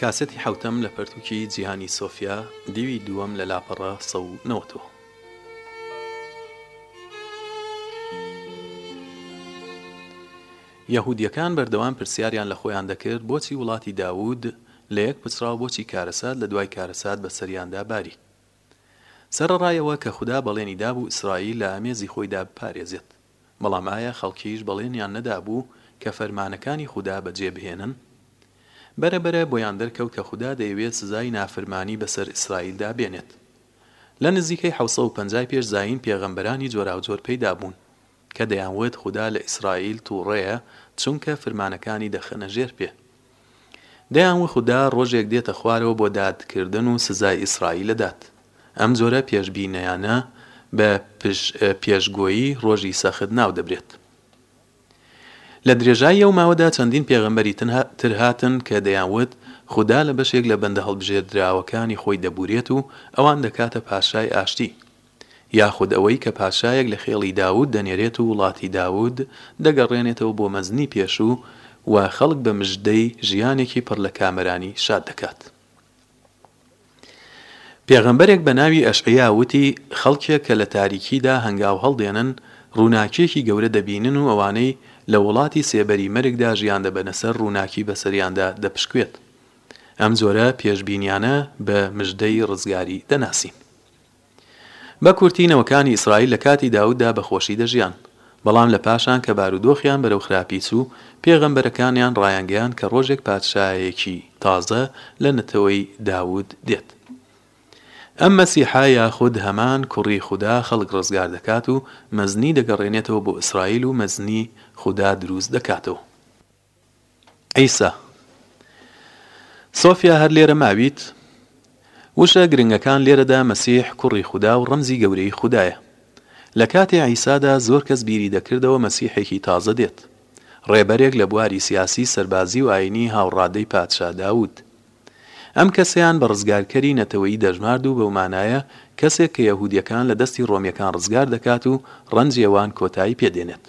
کاسێتی حەوتەم لە پەرتووکی جیهانی سۆفیا، دیوی دووەم لە لاپەڕە سەد و نەوەد و. یەهوودییەکان بەردەوام پرسیاریان لە خۆیان دەکرد، بۆچی وڵاتی داوود لە یەک پچڕا و بۆچی کارەسات لە دوای کارەسات بە سەریاندا باری؟ سەرەڕای ئەوە کە خودا بەڵێنی دابوو ئیسرائیل لە ئامێزی خۆیدا بپارێزێت. بەڵام ئایا خەڵکیش بەڵێنیان نەدابوو کە فەرمانەکانی خودا بەجێبهێنن؟ بەرەبەرە بۆیان دەرکەوت کە خودا دەیەوێت سزای نافرمانی بەسەر ئیسرائیلدا بێنێت. لە نزیکەی حەوت سەد و پەنجا پێش زایین پێغەمبەرانی جۆراوجۆر پەیدا بوون کە دەیانوت خودا لە ئیسرائیل تووڕەیە چونکە فرمانەکانی دەخەنە ژێر پێ. دەیان وخودا ڕۆژێک دێتە خوارەوە بۆ داد کردن و سزای ئیسرائیلە دات. ئەم جۆرە پێش بینەیانە بە پش پێش گۆیی ڕۆژی سەخت ناو دەبرێت. لە درێژایی ئەو ماوەدا چەندین پێغەمبەری تن تر هاتن کە دەیان وت خودا لە بەشێک لە بەندە هەڵبژێردراوەکانی خۆی دەبورێت و ئەوان دەکاتە پاشای ئاشتی. یاخود ئەوەی کە پاشایەک لە خێڵی داوود دەنێرێت و وڵاتی داوود دەگەڕێنێتەوە بۆ مەزنی پێشوو و خەڵک بە مژدەی ژیانێکی پڕ لە کامەرانی شاد دەکات. پێغەمبەرێک بە ناوی ئەشعیا وتی، خەڵکێک کە لە تاریکیدا هەنگاو هەڵدێنن، ڕووناکییەکی گەورە دەبینن و ئەوانەی لە وڵاتی سێبەری مەرگدا ژیان دەبەنە سەر ڕووناکی بەسەریاندا دەپشکوێت. ئەم جۆرە پێشبینیانە بە مژدەی ڕزگاری دەناسین. بە کورتی نەوەکانی ئیسرائیل لە کاتی داوددا بە خۆشی دەژیان، بەڵام لە پاشان کە بارودۆخیان بەرەو خراپی چوو، پێغەمبەرەکانیان ڕایانگەیاند کە ڕۆژێک پادشایەکی تازە لە نەتەوەی داود دێت. ئەم مەسیحە یاخود هەمان کوڕی خودا خەڵک ڕزگار دەکات و مەزنی دەگەڕێنێتەوە بۆ ئیسرائیل و مەزنی خودا دروست دەکاتەوە. عیسا. سۆفیا هەر لێرە ماویت؟ وشە گرنگەکان لێرەدا مەسیح کوڕی خودا و ڕەمزی گەورەیی خودایە. لە کاتی عیسادا زۆر کەس بیری دەکردەوە مەسیحێکی تازە دێت. ڕێبەرێک لە بواری سیاسی، سەربازی و ئاینی هاوڕادەی پادشا داوود. ئەم کەسەیان بە ڕزگارکەری نەتەوەیی دەژمارد و بەو مانایە کەسێک کە یەهودیەکان لە دەستی ڕۆمیەکان ڕزگار دەکات و ڕەنجی ئەوان کۆتایی پێ دێنێت.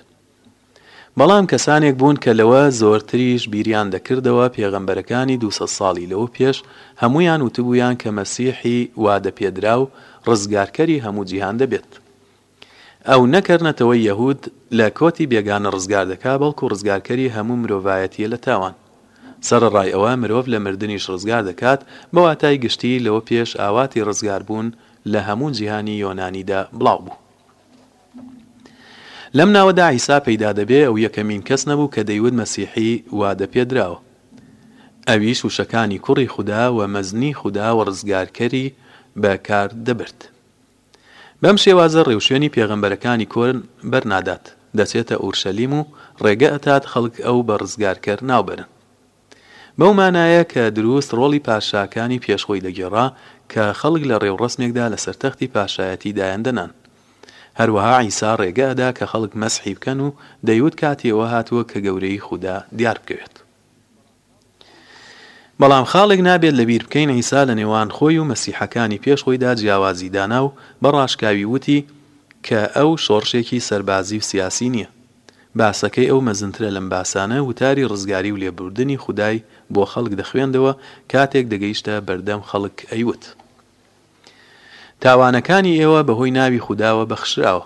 بەڵام کەسانێک بوون کە لەوە زۆرتریش بیریان دەکردەوە، پێغەمبەرەکانی دوو سەد ساڵی لەوە پێش هەموویان وتبوویان کە مەسیحی وادەپێدراو ڕزگارکەری هەموو جیهان دەبێت. ئەو نەک هەر نەتەوەی یەهوود لە کۆتی بێگانە ڕزگار دەکات، بەڵکو ڕزگارکەری هەموو مرۆڤایەتییە لە تاوان. سەرەڕای ئەوە مرۆڤ لە مردنیش ڕزگار دەکات، بە واتای گشتی لەوە پێش ئاواتی ڕزگاربوون لە هەموو جیهانی یۆنانیدا بڵاو بوو. لەم ناوەدا عیسا پەیدا دەبێ، ئەو یەکەمین کەس نەبوو کە دەیوت مەسیحی وادە پێ دراوە. ئەویش وشەکانی کوڕی خودا و مەزنی خودا و ڕزگارکەری بە کار دەبرد. بەم شێوازە ڕێوشوێنی پێغەمبەرەکانی کۆن بەر نادات، دەچێتە ئورشەلیم و ڕێگە ئەتات خەڵک ئەو بە ڕزگارکەر ناو بەرن. بەو مانایە کە دروست ڕۆڵی پاشاکانی پێش خۆی دەگێڕا کە خەڵک لە ڕێوڕەسمێکدا لەسەر تەختی پاشایەتی دایان دەنان. هەروەها عیسا ڕێگە ئەدا کە خەڵک مەسحی بکەن و دەیوت کاتی ئەوە هاتووە کە گەورەیی خودا دیار بکەوێت. بەڵام خاڵێک نابێت لە بیر بکەین عیسا لە نێوان خۆی و مەسیحەکانی پێش خۆیدا جیاوازی دانا و بە ڕاشکاوی وتی کە ئەو شۆڕشێکی سەربازی و سیاسی نییە. باسەکەی ئەو مەزنترە لەم باسانە، وتاری ڕزگاری و لێبوردنی خودای بۆ خەڵک دەخوێندەوە، کاتێک دەگەیشتە بەردەم خەڵک ئەیوت، تاوانەکانی ئێوە بەهۆی ناوی خوداوە بەخشراوە.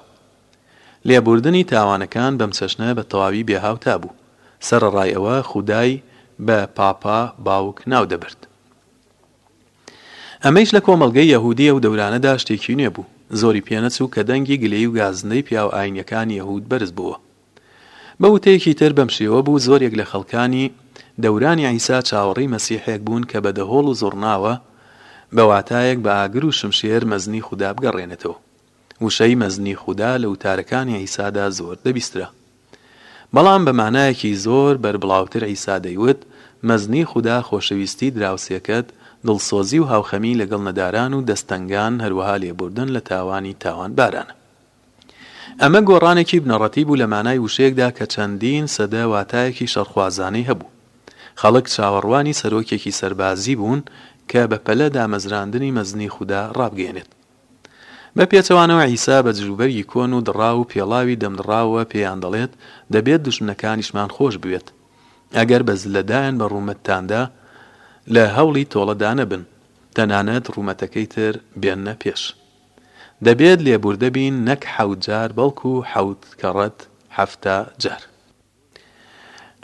لێبوردنی تاوانەکان بەم چەشنە بە تەواوی بێ هاوتا بوو، سەرەڕای ئەوە خودای بە، پاپا، باوک ناو دەبرد. ئەمەیش لە کۆمەڵگەی یەهودی ئەو دەورانەدا شتێکی نوێ بوو. زۆری پێنەچوو کە دەنگی گلەیی و گازندەی پیاوە ئاینییەکانی یەهود بەرز بۆوە. بە وتەیەکی تر بەم شێوە بوو زۆرێک لە خەڵکانی دەورانی عیسا چاوەڕێی مەسیحێک بوون کە بە دەهۆڵ و زوڕناوە، بە واتایەک بە ئاگر و شمشێر مەزنی خودا بگەڕێنێتەوە. وشەی مەزنی خودا لە وتارەکانی عیسادا زۆر دەبیسترا. بەڵام بە مانایەکی زۆر بەربڵاوتر عیسا دەیوت، مەزنی خودا خۆشەویستی دراوسێکەت، دڵسۆزی و هاوخەمی لەگەڵ نەداران و دەستەنگان هەروەها لێبوردن لە تاوانی تاوانبارانە. ئەمە گۆڕانێکی بنەڕەتی بوو لە مانای وشەیەکدا کە چەندین سەدە واتایەکی شەڕخوازانەی هەبوو. خەڵک چاوەڕوانی سەرۆکێکی سەربازی بوون کە بەپەلە دامەزراندنی مەزنی خودا ڕابگەیەنێت. بە پێچەوانەوە عیسا بە جلوبەرگی کۆن و دڕاو و پێڵاوی دەمدڕاوەوە پێیان دەڵێت، دەبێت دوژمنەکانیشمان خۆش بوێت. ئەگەر بە زللە دایان بە ڕوومەتتاندا، لە هەوڵی تۆڵەدا نەبن، تەنانەت ڕوومەتەکەی تر بێننە پێش. دەبێت لێبووردە بین نەک حەوت جار بەڵکو حەوت کەڕەت حەفتا جار.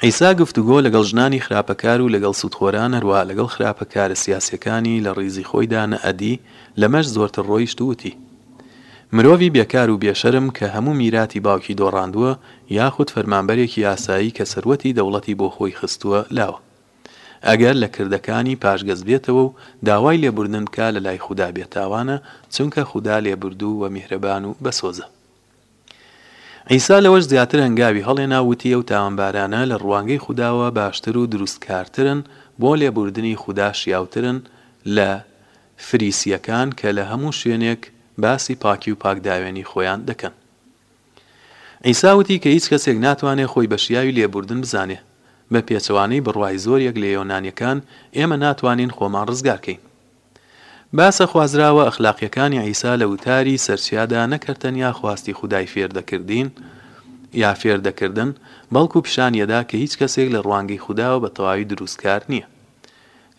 عیسا گفتوگۆ لەگەڵ ژنانی خراپەکار و لەگەڵ سوودخۆران هەروەها لەگەڵ خراپەکارە سیاسیەکانی لە ڕیزی خۆیدا نەئەدی، لەمەش زۆرتر ڕۆیشت و وتی، مرۆڤی بێکار و بێ شەرم کە هەموو میراتی باوکی دۆڕاندووە یاخود فەرمانبەرێکی ئاسایی کە سەروەتی دەوڵەتی بۆ خۆی خستووە لاوە ئەگەر لە کردەکانی پاشگەز بێتەوە و داوای لێبوردن بکا لەلای خودا بێتاوانە چونکە خودا لێبوردوو و میهرەبان و بەسۆزە. عیسا لەوەش زیاتر هەنگاوی هەڵێنا و وتی ئەو تاوانبارانە لە ڕوانگەی خوداوە باشتر و دروستکارترن، بۆ لێبووردنی خودا شیاوترن لە فریسییەکان کە لە هەموو شوێنێک باسی پاکی و پاکداوێنی خۆیان دەکەن. عیسا وتی کە هیچ کەسێک ناتوانێ خۆی بە شیاوی لێبووردن بزانێ. بە پێچەوانەی بڕوای زۆر یەک لە یۆنانییەکان، ئێمە ناتوانین خۆمان ڕزگار کەین. باسە خوازراوە ئەخلاقیەکانی عیسا لە وتاری سەرچیادا نەک هەر تەنیا خواستی خودای فێر دەکردین یا فێر دەکردن، بەڵکو پیشانیەدا کە هیچ کەسێک لە ڕوانگەی خوداوە بە تەواوی دروستکار نیە.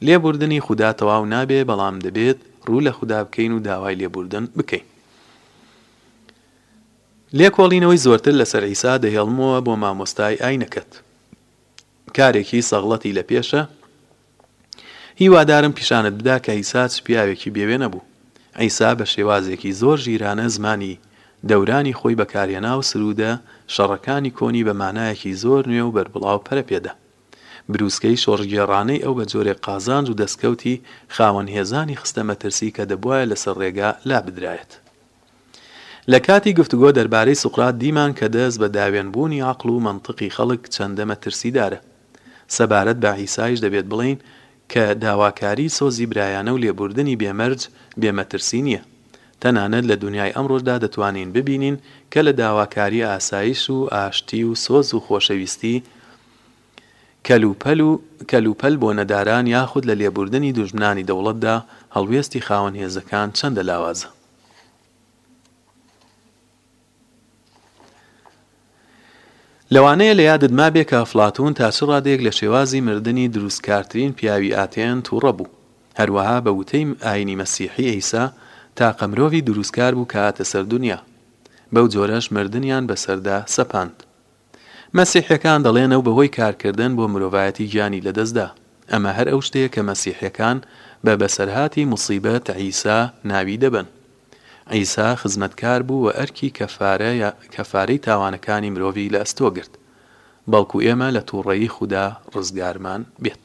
لێبوردنی خودا تەواو نابێ بەڵام دەبێت ڕوو لە خودا بکەین و داوای لێبوردن بکەین. لێکۆڵینەوەی زۆرتر لەسەر عیسا دەهێڵمەوە بۆ مامۆستای ئاینەکەت. کارێکی سەغڵەتی لە پێشە. هیوادارم پیشانت بدا کە عیسا چ پیاوێکی بێ وێنە بوو. عیسا بە شێوازێکی زۆر ژیرانە زمانی دەورانی خۆی بەکارهێنا و سروودە شەڕەکانی کۆنی بە مانایەکی زۆر نوێ و بەربڵاو پەرە پێ دا. برووسکەی شۆڕشگێڕانەی ئەو بە جۆرێک قازانج و دەستکەوتی خاوەن هێزانی خستە مەترسی کە دەبوایە لەسەر ڕێگا لابدرایەت. لە کاتی گفتوگۆ دەربارەی سوقرات دیمان کە دەست بە داوێن بوونی عەقڵ و مەنتقی خەڵک چەندە مەترسیدارە. سەبارەت بە عیسایش دەبێت بڵێین کە داواکاری سۆزی برایانە و لێبووردنی بێ مەرج بێ مەترسی نییە. تەنانەت لە دونیای ئەمڕۆشدا دەتوانین ببینین کە لە داواکاری ئاسایش و ئاشتی و سۆز و خۆشەویستی کەل و پەل و کەل و پەل بۆ نەداران یاخود لە لێبووردنی دوژمنانی دەوڵەتدا هەڵوێستی خاوەن هێزەکان چەندە لاوازە. لەوانەیە لە یادت مابێ کە ئەفڵاتوون تا چ ڕادەیەک لە شێوازی مردنی دروستکارترین پیاوی ئاتێن تووڕە بوو. هەروەها بە وتەی ئایینی مەسیحی عیسا تاقە مرۆڤی دروستکار بوو کە هاتە سەر دونیا. بەو جۆرەش مردنیان بەسەردا سەپاند. مەسیحیەکان دەڵێن ئەو بەهۆی کارکردن بۆ مرۆڤایەتی گیانی لەدەستدا. ئەمە هەر ئەو شتەیە کە مەسیحیەکان بە بەسەرهاتی موسیبەت عیسا ناوی دەبەن. عیسا خزمەتکار بوو و ئەرکی کەفارە یا کەفارەی تاوانەکانی مرۆڤی لە ئەستۆ گرت، بەڵکو ئێمە لە توڕەیی خودا ڕزگارمان بێت.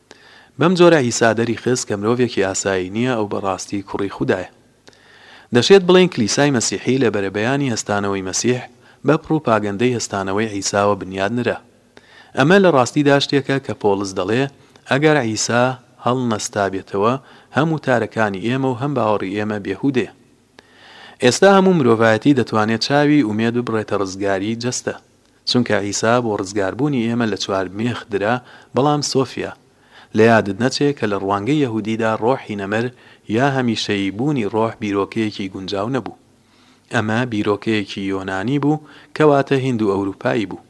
بەم جۆرە عیسا دەریخست کە مرۆڤێکی ئاسایی نییە، ئەو بە ڕاستی کوڕی خودایە. دەشێت بڵێین کلیسای مەسیحی لە بەرەبەیانی هەستانەوەی مەسیح بە پڕوپاگەندەی هەستانەوەی عیساوە بنیات نرا. ئەمە لە ڕاستیدا شتێکە کە پۆڵس دەڵێ، ئەگەر عیسا هەڵنەستابێتەوە، هەم وتارەکانی ئێمە و هەم باوەڕی ئێمە بێ هودەیە. ئێستا هەموو مرۆڤایەتی دەتوانێت چاوی ئومێد ببڕێتە ڕزگاریی جەستە. چونکە عیسا بۆ ڕزگاربوونی ئێمە لە چوارمێخ درا، بەڵام سۆفیا، لە یادت نەچێ کە لە ڕوانگەی یەهودیدا ڕۆحی نەمر یا هەمیشەیی بوونی ڕۆح بیرۆکەیەکی گونجاو نەبوو. ئەمە بیرۆکەیەکی یۆنانی بوو، کەواتە هیندوئەوروپایی بوو.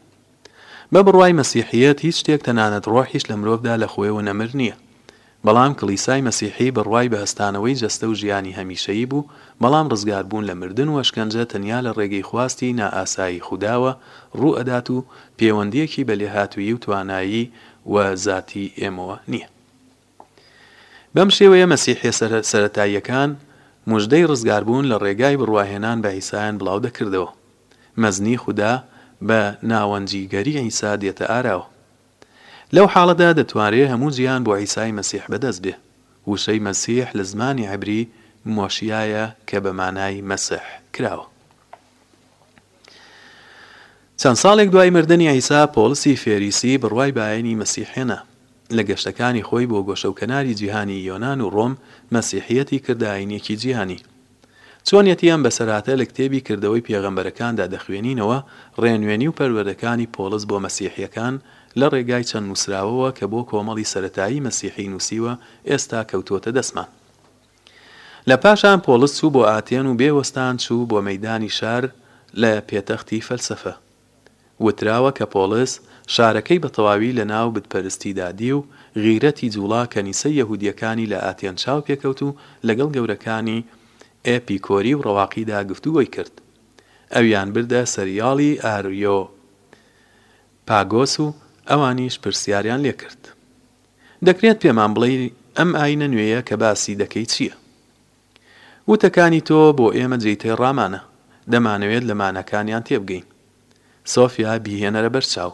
بە بڕوای مەسیحییەت هیچ شتێک تەنانەت ڕۆحیش لە مرۆڤدا لە خۆیەوە نەمر نییە. بەڵام کڵیسای مەسیحی بڕوای بە هەستانەوەی جەستە و ژیانی هەمیشەیی بوو، بەڵام ڕزگار بوون لە مردن و ئەشکەنجە تەنیا لە ڕێگەی خواستی نائاسایی خوداوە ڕوو ئەدات و پێوەندییەکی بە لێهاتوویی و توانایی و زاتی ئێمەوە نییە. بەم شێوەیە مەسیحیە سەرەتاییەکان موژدەی ڕزگار بوون لە ڕێگای بڕواهێنان بە عیسایان بڵاو دەکردەوە. مەزنی خودا بە ناوەنجیگەری عیسا دێتە ئاراوە. لەو حاڵەدا دەتوانرێ هەموو جیهان بۆ عیسای مەسیح بەدەست بێ. وشەی مەسیح لە زمانی عیبری مۆشیایە کە بە مانای مەسح کراوە. چەند ساڵێک دوای مردنی عیسا، پۆڵسی فێریسی بڕوای بەئاینی مەسیح هێنا. لە گەشتەکانی خۆی بۆ گۆشەوکەناری جیهانی یۆنان و ڕۆم، مەسیحیەتی کردە ئاینێکی جیهانی. چۆنیەتییان بە سەراتە لە کتێبی کردەوەی پێغەمبەرەکاندا دەخوێنینەوە، ڕێنوێنی و پەروەردەکانی پۆڵس بۆ مەسیحییەکان لە ڕێگای چەند نووسراوەوە کە بۆ کۆمەڵی سەرەتایی مەسیحی نووسیوە ئێستا کەوتۆتە دەستمان. لە پاشان پۆڵس چوو بۆ ئاتێن و بێ وەستان چوو بۆ مەیدانی شار لە پێتەختی فەلسەفە. وتراوە کە پۆڵس شارەکەی بە تەواوی لە ناو بت پەرستی دا دی و غیرەتی جوڵا کەنیسەی یەهودیەکانی لە ئاتێن چاو پێکەوت و لەگەڵ گەورەکانی ئێپیکۆری و ڕەواقی دا گفتوگۆی کرد ئەویان بردە سەریاڵی ئاریۆ پاگۆس و ئەوانیش پرسیاریان لێ کرد دەکرێت پێمان بڵێی ئەم ئاینە نوێیە کە باسی دەکەی چیە؟ وتەکانی تۆ بۆ ئێمە جێی تێڕامانە، دەمانەوێت لە ماناکانیان تێبگەین. سۆفیا، بیهێنەرە بەر چاو.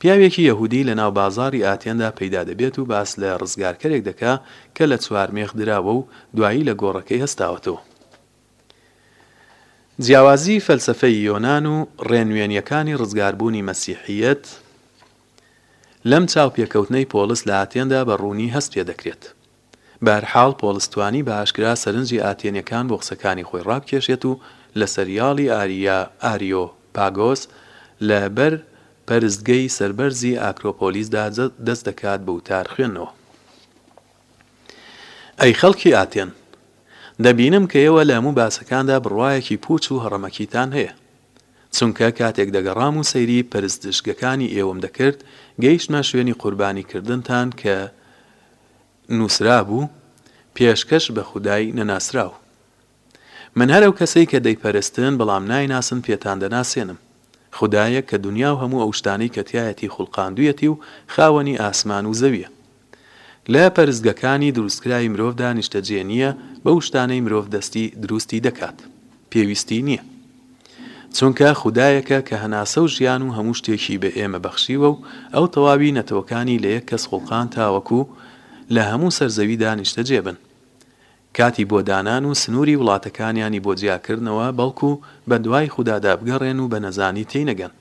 پیاوێکی یەهودی لە ناو بازاڕی ئاتێندا پەیدا دەبێت و باس لە ڕزگارکەرێک دەکا کە لە چوار مێخ دراوە و دوایی لە گۆڕەکەی هەستاوەتەوە. جیاوازیی فەلسەفەی یۆنان و ڕێنوێنییەکانی ڕزگاربوونی مەسیحییەت لەم چاوپێکەوتنەی پۆڵس لە ئاتێندا بە ڕوونی هەست پێ دەکرێت. بەهەرحاڵ پۆڵس توانی بە ئاشکرا سەرنجی ئاتێنیەکان بۆ قسەکانی خۆی ڕابکێشێت و لە سەریاڵی ئاریا، ئاریۆ پاگۆس، لە بەر پەرستگەی سەربەرزی ئاکرۆپۆلیسدا دەست دەکات بە وتار خوێندنەوە. ئەی خەڵکی ئاتێن! دەبینم کە ئێوە لە هەموو باسەکاندا بڕوایەکی پووچ و هەڕەمەکیتان هەیە. چونکە کاتێک دەگەڕام و سەیری پەرستشگەکانی ئێوەم دەکرد، گەیشتمە شوێنی قوربانی کردنتان کە نووسرابوو، پێشکەش بە خودای نەناسراو. من هەر ئەو کەسەی کە دەیپەرستن بەڵام نایناسن پێتان دەناسێنم. خودایەک کە دونیا و هەموو ئەو شتانەی کە تیایەتی خوڵقاندوویەتی و خاوەنی ئاسمان و زەویە. لە پەرستگەکانی دروستکراوی مرۆڤدا نیشتەجێ نییە بەو شتانەی مرۆڤ دەستی دروستی دەکات. پێویستی نییە. چونکە خودایەکە کە هەناسە و ژیان و هەموو شتێکی بە ئێمە بەخشیوە و ئەو تەواوی نەتەوەکانی لە یەک کەس خوڵقاند تاوەکو لە هەموو سەر زەویدا نیشتەجێ بن. کاتی بۆ دانان و سنووری وڵاتەکانیانی بۆ جیا کردنەوە بەڵکو بە دوای خودادا بگەڕێن و بە نەزانی تێی نەگەن.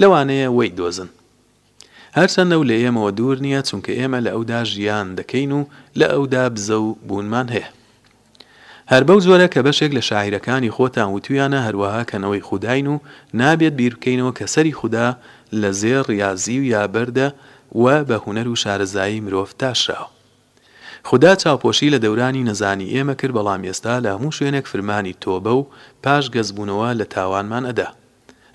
لەوانەیە وەی دۆزن. هەرچەند ئەو لە ئێمەوە دوور نییە، چونکە ئێمە لە ئەودا ژیان دەکەین و لە ئەودا بزە و بوونمان هەیە. هەر بەو جۆرە کە بەشێک لە شاعیرەکانی خۆتان وتوویانە هەروەها کە نەوەی خوداین و نابێت بیر بکەینەوە کە سەری خودا لە زێڕ ریازی و یا بەردە و بە هونەر و شارەزایی مرۆڤ تاشراوە. خودا چاوپۆشی لە دەورانی نەزانی ئێمە کرد بەڵام ئێستا لە هەموو شوێنێک فرمانی تۆبە و پاش گەزبوونەوە لە تاوانمان ئەدا.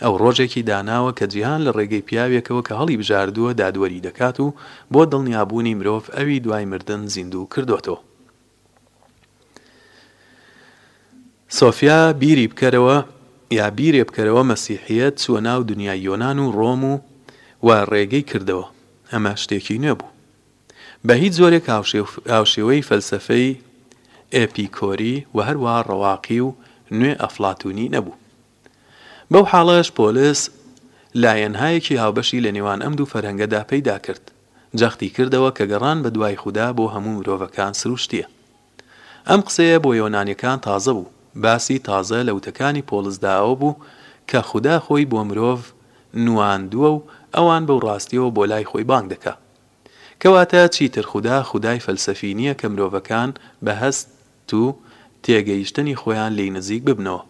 ئەو ڕۆژێکی داناوە کە جیهان لە ڕێگەی پیاوێکەوە کە هەڵیبژاردووە دادوەری دەکات و بۆ دڵنیابوونی مرۆڤ ئەوی دوای مردن زیندوو کردۆتەوە. سۆفیا بیری بکەرەوە یا بیرێ بکەرەوە مەسیحیەت چووە ناو دنیای یۆنان و ڕۆم و و ڕێگەی کردەوە ئەمە شتێکی نوێ بوو بە هیچ جۆرێک هاوشێوەی فەلسەفەی ئێپیکۆری و هەروەها ڕەواقی و نوێ ئەفڵاتونی نەبوو بەو حاڵەش پۆلس لایەنهایەکی هاوبەشی لە نێوان ئەم دوو فەرهەنگەدا پەیدا کرد، جەختی کردەوە کە گەڕان بە دوای خودا بۆ هەموو مرۆڤەکان سروشتییە. ئەم قسەیە بۆ یۆنانیەکان تازە بوو، باسی تازە لە وتەکانی پۆڵسدا ئەوە بوو کە خودا خۆی بۆ مرۆڤ نواندووە و ئەوان بەو ڕاستیەوە بۆ لای خۆی بانگ دەکا. کەواتە چیتر خودا خودای فەلسەفی نییە کە مرۆڤەکان بە هەست و تێگەیشتنی خۆیان لێی نزیک ببنەوە.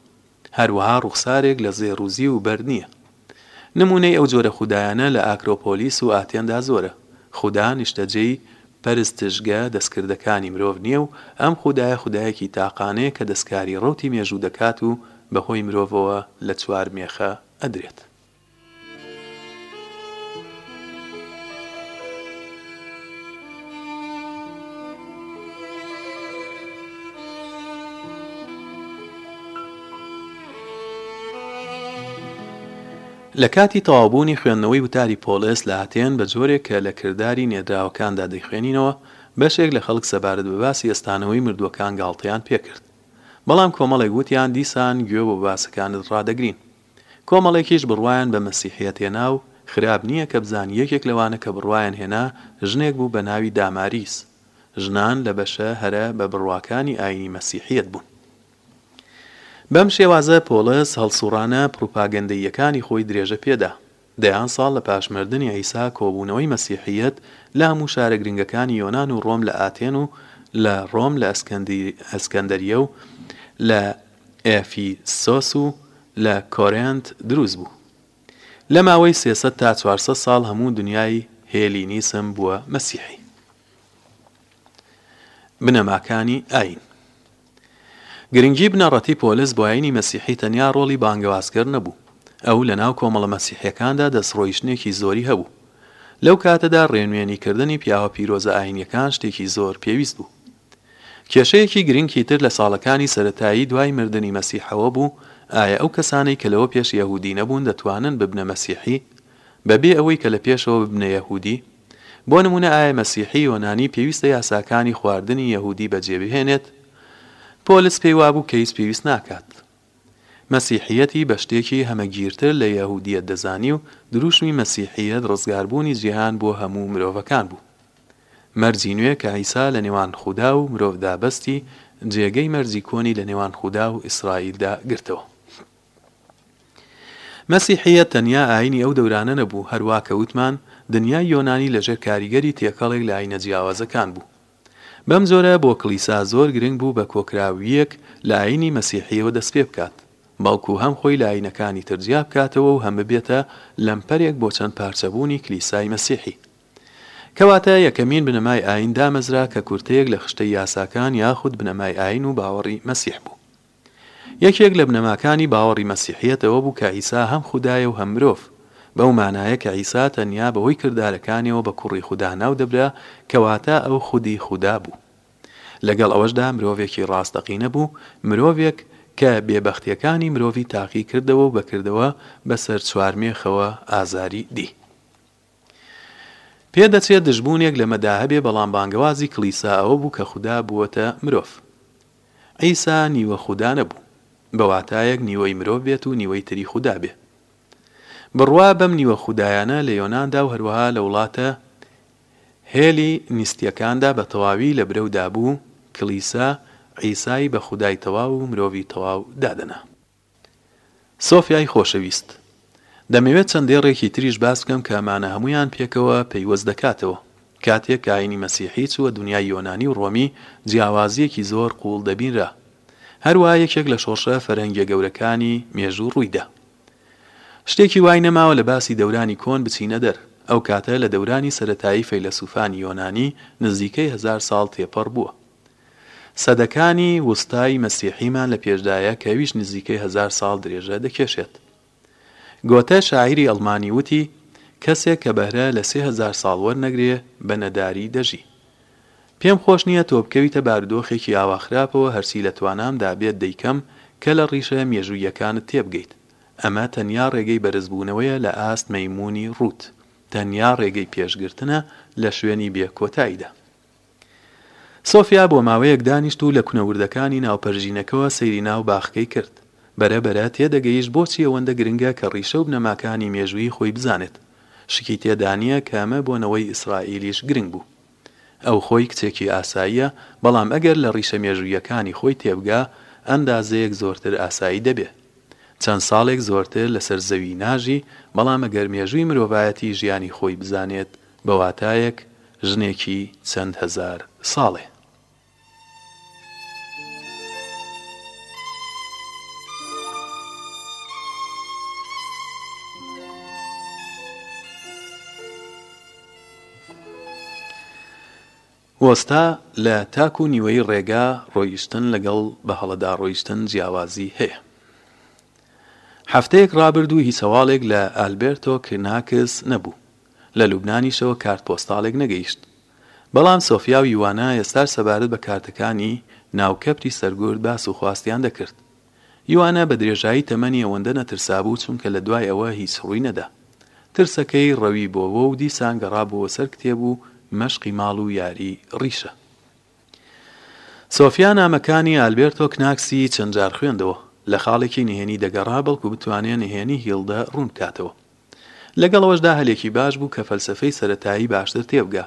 هەروەها ڕوخسارێک لە زێڕ و زیو و بەرد نییە. نموونەی ئەو جۆرە خودایانە لە ئاکرۆپۆلیس و ئاتێندا زۆرە. خودا نیشتەجێی پەرستشگە دەستکردەکانی مرۆڤ نییە و ئەم خودایە خودایەکی تاقانەیە کە دەستکاری ڕەوتی مێژوو دەکات و بەهۆی مرۆڤەوە لە چوار مێخە ئەدرێت. لە کاتی تەواوبوونی خوێندنەوەی وتاری پۆڵێس لە ئاتێن، بە جۆرێک کە لە کرداری نێردراوەکاندا دەیخوێنینەوە، بەشێک لە خەڵک سەبارەت بە باسی ئەستانەوەی مردووەکان گاڵتەیان پێکرد. بەڵام کۆمەڵێک وتیان، دیسان گوێ بۆ باسەکانت ڕادەگرین. کۆمەڵێکیش بڕوایان بە مەسیحیەت هێنا و خراپ نییە کە بزان یەکێک لەوانە کە بڕوایان هێنا ژنێک بوو بە ناوی داماریس ژنان لە بەشە هەرە بە بڕواکانی ئاینی مەسیحیەت بوون. بەم شێوازە پۆڵس هەڵسوڕانە پڕوپاگەندەییەکانی خۆی درێژە پێدا. دەیان ساڵ لە پاش مردنی عیسا، کۆبوونەوەی مەسیحییەت لە هەموو شارە گرنگەکانی یۆنان و ڕۆم لە ئاتێن و لە ڕۆم لە ئەسکەندەرییە و لە ئێفیسۆس و لە کۆرێنت دروست بوو. لە ماوەی سێ سەد تا چوار سەد ساڵ هەموو دنیای هێلینیسم بووە مەسیحی. بنەماکانی ئایین. گرنگی بنەڕەتی پۆلس بۆ ئایینی مەسیحی تەنیا ڕۆڵی بانگەوازکەر نەبوو. ئەو لەناو کۆمەڵە مەسیحییەکاندا دەستڕۆیشتنێکی زۆری هەبوو. لەو کاتەدا ڕێنوێنیکردنی پیاوە پیرۆزە ئایینییەکان شتێکی زۆر پێویست بوو. کێشەیەکی گرنکی تر لە ساڵەکانی سەرەتایی دوای مردنی مەسیح ئەوە بوو ئایا ئەو کەسانەی کە لەوە پێش یەهودی نەبوون دەتوانن ببنە مەسیحی بەبێ ئەوەی کە لە پێشەوە ببنە یەهودی؟ بۆ نموونە ئایە مەسیحی یۆنانی پێویستە یاساکانی خواردنی یەهودی بەجێبهێنێت؟ پۆلس پێی وابوو کە هیچ پێویست ناکات. مەسیحیەتی بە شتێکی هەمەگیرتر لە یەهودیەت دەزانی و دروشمی مەسیحیەت ڕزگاربوونی جیهان بۆ هەموو مرۆڤەکان بوو. مەرجی نوێ کە عیسا لە نێوان خودا و مرۆڤدا بەستی، جێگەی مەرجی کۆنی لە نێوان خودا و ئیسرائیلدا گرتەوە. مەسیحییەت تەنیا ئایینی ئەو دەورانە نەبوو، هەروا کە وتمان، دنیای یۆنانی لەژێر کاریگەری تێکەڵێک لە ئایینە جیاوازەکان بوو. بەم جۆرە بۆ کڵیسا زۆر گرنگ بوو بە کۆکراوییەک لە ئایینی مەسیحییەوە دەستپێبکات، بەڵکو هەم خۆی لە ئایینەکانی تر جیابکاتەوە و هەم ببێتە لەمپەرێک بۆ چەند پارچەبوونی کلیسای مەسیحی. کەواتە یەکەمین بنەمای ئایین دامەزرا کە کورتەیەک لە خشتەی یاساکان یاخود بنەمای ئایین و باوەڕی مەسیح بوو. یەکێک لە بنەماکانی باوەڕی مەسیحیەت ئەوە بوو کە عیسا هەم خودایە و هەم مرۆڤ، بەو مانایە کە عیسا تەنیا بەهۆی کردارەکانیەوە بە کوڕی خودا ناودەبرا، کەواتە ئەو خودی خودا بوو. لەگەڵ ئەوەشدا مرۆڤێکی ڕاستەقینە بوو، مرۆڤێک کە بێبەختیەکانی مرۆڤی تاقی کردەوە و بەکردەوە بەسەر چوارمێخەوە ئازاری دی. پێدەچێت دژبوونێک لەمەدا هەبێ بەڵام بانگەوازی کڵیسا ئەوە بوو کە خودا بووەتە مرۆڤ. عیسا نیوە خودا نەبوو. بە واتایەک نیوەی مرۆڤ بێت و نیوەی تری خودا بێ. بڕوا بەم نیوە خودایانە لە یۆناندا و هەروەها لە وڵاتە هێلی نیستیەکاندا بە تەواوی لە برەودا بوو، کڵیسا عیسای بە خودای تەواو و مرۆڤی تەواو دادەنا. سۆفیای خۆشەویست، دەمەوێت چەند دێڕێکی تریش باس بکەم کە ئەمانە هەموویان پێکەوە پەیوەست دەکاتەوە. کاتێک ئایینی مەسیحی چووە دنیای یۆنانی و ڕۆمی، جیاوازییەکی زۆر قووڵ دەبینرا. هەروا یەکێک لە شۆڕشە فەرهەنگییە گەورەکانی مێژوو ڕووی دا. شتێکی وای نەماوە لە باسی دەورانی کۆن بچینە دەر. ئەو کاتە لە دەورانی سەرەتایی فەیلەسووفانی یۆنانی نزیکەی هەزار ساڵ تێپەڕ بووە. سەدەکانی ووستای مەسیحیمان لە پێشدایە کە ئەویش نزیکەی هەزار ساڵ درێژە دەکێشێت. گۆتە شاعیری ئەڵمانی ووتی، کەسێک کە بەهرە لە سێ هەزار ساڵ وەرنەگرێ بە نەداری دەژی. پێم خۆش نییە تۆ بکەویتە بارودۆخێکی ئاوا خراپەوە هەرچی لە توانامدا بێت دەیکەم کە لە ڕیشە مێژووییەکانت تێبگەیت. ئەمە تەنیا ڕێگەی بەرزبوونەوەیە لە ئاست مەیموونی ڕووت. تەنیا ڕێگەی پێشگرتنە لە شوێنی بێ کۆتاییدا. سۆفیا بۆ ماوەیەک دانیشت و لە کونە وردەکانی ناو پەرژینەکەوە سەیری ناو باخەکەی کرد. بەرە بەرە تێدەگەیشت بۆچی ئەوەندە گرنگە کە ڕیشە و بنەماکانی مێژوویی خۆی بزانێت. شکی تێدا نییە کە ئەمە بۆ نەوەی ئیسرائیلیش گرنگ بوو. ئەو خۆی کچێکی ئاساییە، بەڵام ئەگەر لە ڕیشە مێژووییەکانی خۆی تێبگا، ئەندازەیەک زۆرتر ئاسایی دەبێ. چەند ساڵێک زۆرتر لەسەر زەوی ناژی، بەڵام ئەگەر مێژووی مرۆڤایەتی ژیانی خۆی بزانێت، بە واتایەک ژنێکی چەند هەزار ساڵێ. وەستا لە تاک و نیوەی ڕێگا ڕۆیشتن لەگەڵ بە هەڵەدا ڕۆیشتن جیاوازی هەیە. هەفتەیەک ڕابردوو هیچ هەواڵێک لە ئالبێرتۆ کناکس نەبوو. لە لوبنانیشەوە کارت پۆستاڵێک نەگەیشت. بەڵام سۆفیا و یوانا ئێستاش سەبارەت بە کارتەکانی ناو کەپری سەرگورد باس و خواستیان دەکرد. یوانا بە درێژایی تەمەنی ئەوەندە نەترسابوو چونکە لە دوای ئەوە هیچ ڕووی نەدا. ترسەکەی ڕەویبۆوە و دیسان گەڕابۆوە سەر کتێب و مەشقی ماڵ و یاری ڕیشە. سۆفیا نامەکانی ئالبێرتۆ کناکسی چەند جار خوێندەوە. لە خاڵێکی نهێنی دەگەڕا بەڵکو بتوانێ نهێنی هیڵدە ڕوون بکاتەوە. لەگەڵ ئەوەشدا هەلێکی باش بوو کە فەلسەفەی سەرەتایی باشتر تێبگا.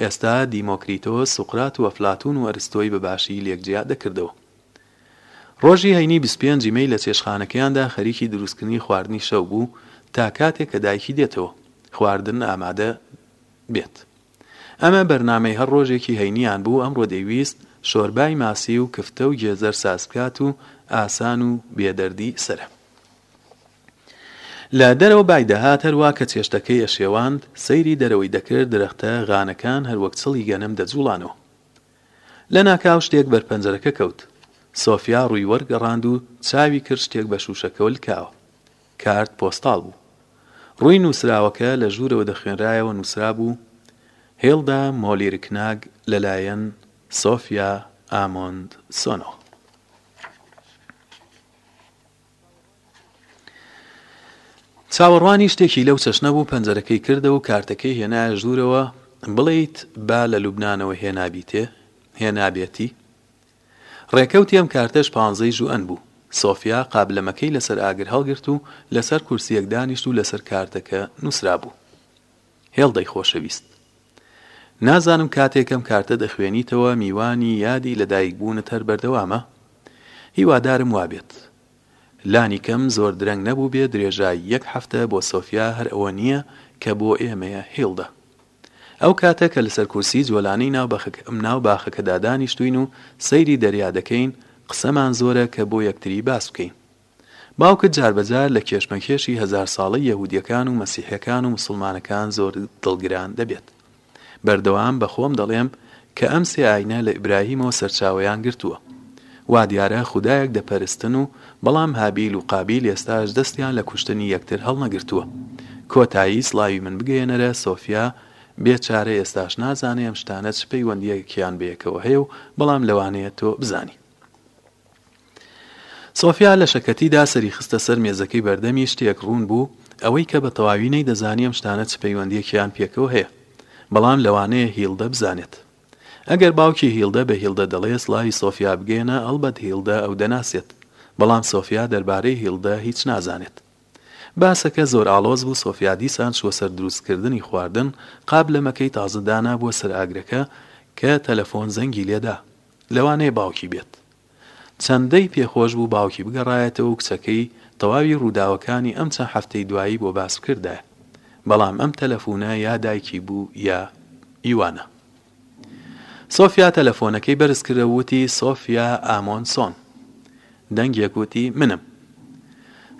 ئێستا دیمۆکریتۆس، سوقرات و ئەفلاتوون و ئەرستۆی بە باشی لێک جیا دەکردەوە. ڕۆژی هەینی بیست پێنج ی مەی لە چێشتخانەکەیاندا خەریکی دروستکردنی خواردنی شەو بوو تا کاتێک کە دایکی دێتەوە خواردن ئامادە بێت. ئەمە بەرنامەی هەر ڕۆژێکی هەینییان بوو، ئەمڕۆ دەیویست شۆربای ماسی و کفتە و گێزەر ساز بکات و ئاسان و بێ دەردی سەرە. لە دەرەوە بای دەهات هەروا کە چێشتەکەی ئەشێواند سەیری دەرەوەی دەکرد درەختە غانەکان هەروەک چڵی گەنم دەجوڵانەوە لە ناکاو شتێک بەر پەنجەرەکە کەوت سۆفیا ڕووی وەرگەڕاند و چاوی کرد شتێک بە شوشەکەوە لکاوە کارت پۆستاڵ بوو ڕووی نوسراوەکە لە ژوورەوە دەخوێنرایەوە نوسرابوو هێڵدا مۆلیرکناگ لەلایەن سۆفیا ئامۆند سۆنەوە. چاوەڕوانی شتێکی لەو چەشنە بوو، پەنجەرەکەی کردەوە و کارتەکەی هێنایە ژوورەوە، بڵێیت با لە لوبنانەوە هێنابیتێ، هێنابێتی؟ ڕێکەوتی ئەم کارتەش پانزەی ژوئەن بوو. سۆفیا قابلەمەکەی لەسەر ئاگر هەڵگرت و لەسەر کورسییەک دانیشت و لەسەر کارتەکە نووسرابوو، هێڵ دەی خۆشەویست. نازانم کاتێک ئەم کارتە دەخوێنیتەوە میوانی یادی لەدایک بوونت هەر بەردەوامە؟ هیوادارم وابێت. لانی کەم زۆر درەنگ نەبووبێ درێژای یەک هەفتە بۆ سۆفیا هەر ئەوە نییە کە بۆ ئێمەیە هیلدا. ئەو کاتە کە لەسەر کورسی جۆلانەی ناو باخەکەدا دانیشتووین و سەیری دەریا دەکەین قسەمان زۆرە کە بۆ یەکتری باس بکەین. باوکت جاربەجار لە کێشمەکێشی هەزار ساڵەی یەهودیەکان و مەسیحیەکان و موسڵمانەکان زۆر دڵگران دەبێت. بەردەوام بە خۆم دەڵێم کە ئەم سێ ئاینە لە ئیبراهیمەوە سەرچاوەیان گرتووە. وادیارە خودایەک دەپەرستن و بەڵام هابیل و قابیل ئێستاش دەستیان لە کوشتنی یەکتر هەڵنەگرتووە. کۆتایی سڵاوی من بگەیەنەرە سۆفیا بێ چارە ئێستاش نازانێ ئەم شتانە چ پەیوەندیەکیان بەیەکەوە هەیە و بەڵام لەوانەیە تۆ بزانی. سۆفیا لە شەکەتیدا سەری خستە سەر مێزەکەی بەردەمی، شتێک ڕوون بوو، ئەوەی کە بە تەواوی نەیدەزانی ئەم شتانە چ پەیوەندییەکیان پێکەوە هەیە. بەڵام لەوانەیە هیلدە بزانێت. ئەگەر باوکی هیلدە بە هیلدە دەڵێ سڵاوی سۆفیا بگەیەنە، ئەڵبەت هیلدە ئەو دەناسێت. بەڵام سۆفیا دەربارەی هیلدە هیچ نازانێت. باسەکە زۆر ئاڵۆز بوو، سۆفیا دیسان چووە سەر دروستکردنی خواردن، قابلەمەکەی تازە دانابووە سەر ئاگرەکە کە تەلەفۆن زەنگی لێدا. لەوانەیە باوکی بێت. چەندەی پێ خۆش بوو باوکی بگەڕایەتەوە و کچەکەی تەواوی ڕووداوەکانی ئەم چەند هەفتەی دوایی بۆ باس بکردایە. بەڵام ئەم تەلەفوونە یا دایکی بوو یا ئیوانا. سۆفیا تەلەفۆنەکەی بەرز کرد و وتی سۆفیا ئامۆنسۆن. دەنگێک وتی منم.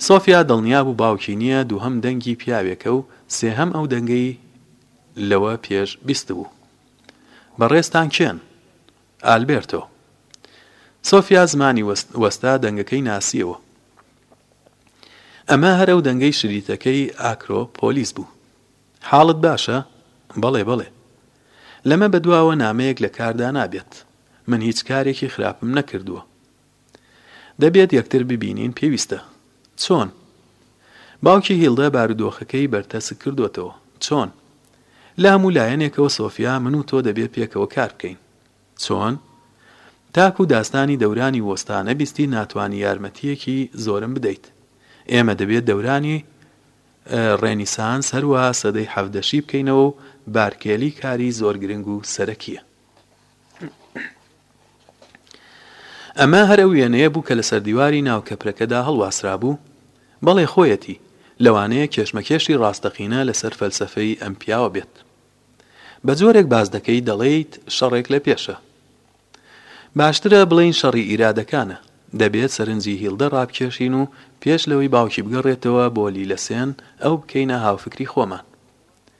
سۆفیا دڵنیا بوو باوکی نییە، دووهەم دەنگی پیاوێکە و سێهەم ئەو دەنگەی لەوە پێش بیستبوو. بەڕێزتان کێن؟ ئالبێرتۆ. سۆفیا زمانی وەستا دەنگەکەی ناسییەوە. ئەمە هەر ئەو دەنگەی شریتەکەی ئاکرۆ پۆلیس بوو. حاڵت باشە؟ بەڵێ بەڵێ. لەمە بەدواوە نامەیەک لە کاردا نابێت. من هیچ کارێکی خراپم نەکردووە. دەبێت یەکتر ببینین پێویستە. چۆن؟ باوکی هیلدا بارودۆخەکەی بەرتەسک کردۆتەوە. چۆن؟ لە هەموو لایەنێکەوە سۆفیا من و تۆ دەبێت پێکەوە کار بکەین. چۆن؟ تاکو داستانی دەورانی وۆستانە بیستی ناتوانی یارمەتییەکی زۆرم بدەیت. ئێمە دەبێت دەورانی ڕێنیسانس هەروەها سەدەی حەڤدەشی بکەینەوە و بارکێلی کاری زۆر گرنگ و سەرەکییە. ئەمە هەر ئەو وێنەیە بوو کە لە سەر دیواری ناو کەپرەکەدا هەڵواسرابوو؟ بەڵێ خۆیەتی، لەوانەیە کێشمەکێشی ڕاستەقینە لە سەر فەلسەفەی ئەم پیاوە بێت. بە جۆرێک باس دەکەیت دەڵێیت شەڕێک لە پێشە. باشترە بڵێین شەڕی ئیرادەکانە. دەبێت سەرنجی هیڵدە ڕابکێشین و پێش لەوەی باوکی بگەڕێتەوە بۆ لیلەسێن ئەو بکەینە هاوفکری خۆمان.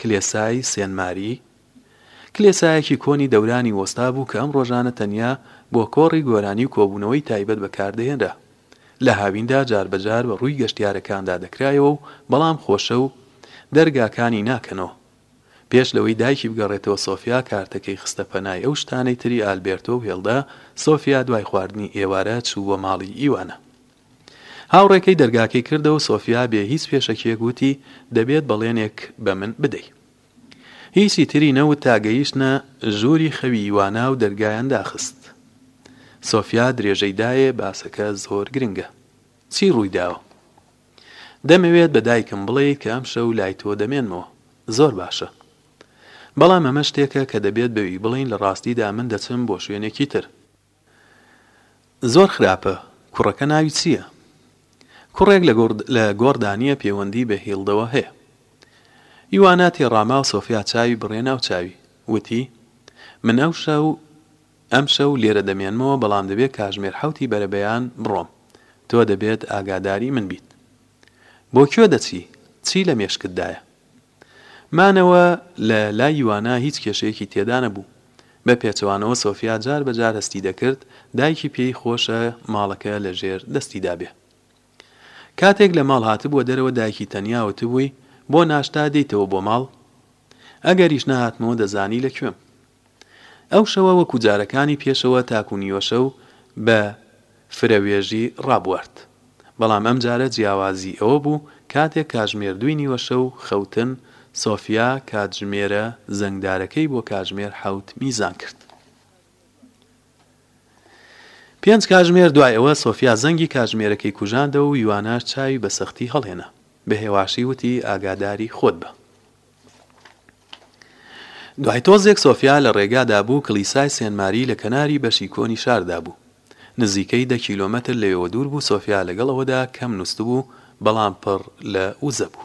کلێسای سێن ماری کلێسایەکی کۆنی دەورانی وەستا بوو کە ئەم ڕۆژانە تەنیا بۆ کۆڕی گۆرانی و کۆبوونەوەی تایبەت بەکار دەهێنرا. لە هاویندا جاربەجار بە ڕووی گەشتیارەکاندا دەکرایەوە و بەڵام خۆشە و دەرگاکانی ناکەنەوە. پێش لەوەی دایکی بگەڕێتەوە سۆفیا کارتەکەی خستە پەنای ئەو شتانەی تری ئالبێرتۆ و هێڵدا، سۆفیا دوای خواردنی ئێوارە چوو بۆ ماڵی ئیوانا. هاوڕێکەی دەرگاکەی کردەوە سۆفیا بێ هیچ پێشەکیەک وتی دەبێت بەڵێنێک بە من بدەی هیچی تری نەوت تا گەیشتنە ژووری خەوی وانا و دەرگایان داخست سۆفیا درێژەی دایێ باسەکە زۆر گرنگە چی ڕوویداوە دەمەوێت بە دایکم بڵێ کە ئەم شەو لای تۆ دەمێنمەوە زۆر باشە بەڵام ئەمە شتێکە کە دەبێت بەوی بڵین لە ڕاستیدا من دەچم بۆ شوێنێکی تر زۆر خراپە کوڕەکە ناوی چیە. کوڕێک لە گۆڕ دانیە پێوەندی بە هیڵدەوە هەیە یوانا تێڕاماو سۆفیا چاوی بڕێ ناو چاوی وتی من ئەو شەو ئەم شەو لێرە دەمێنمەوە بەڵام دەبێ کاژمێر حەوتی بەرە بەیان بڕۆم تۆ دەبێت ئاگاداری من بیت بۆ کوێ دەچی چی لە مێشکت دایە مانەوە لە لای یوانا هیچ کێشەیەکی تێدانەبوو. بە پێچەوانەوە سۆفیا جار بە جار هەستی دەکرد دایکی پێی خۆشە ماڵەکە لە ژێر دەستیدا بێ. کاتێک لە ماڵ هاتبووە دەرەوە دایکی تەنیا وتبووی بۆ ناشتا دێیتەوە بۆ ماڵ؟ ئەگەریش نەهاتمەوە دەزانی لە کوێم. ئەو شەوە وەکو جارەکانی پێشەوە تاکو نیوەشەو بە فرەوێژی ڕابوارد، بەڵام ئەمجارە جیاوازی ئەوە بوو کاتێک کاژمێر دووی نیوەشەو خەوتن، سۆفیا کاتژمێرە زەنگدارەکەی بۆ کاژمێر حەوت میزان کرد. پێنج کاژمێر دوای ئەوە سۆفیا زەنگی کاژمێرەکەی کوژاندەوە و یواناش چاوی بە سەختی هەڵهێنا. بە هێواشی وتی ئاگاداری خۆت بە. دوای تۆزێک سۆفیا لە ڕێگادا بوو، کڵیسای سێن ماری لە کەناری بەشی کۆنی شاردا بوو. نزیکەی دە کیلۆمەتر لەوێوە دوور بوو، سۆفیا لەگەڵ ئەوەدا کەم نووستبوو، بەڵام پڕ لە وزە بوو.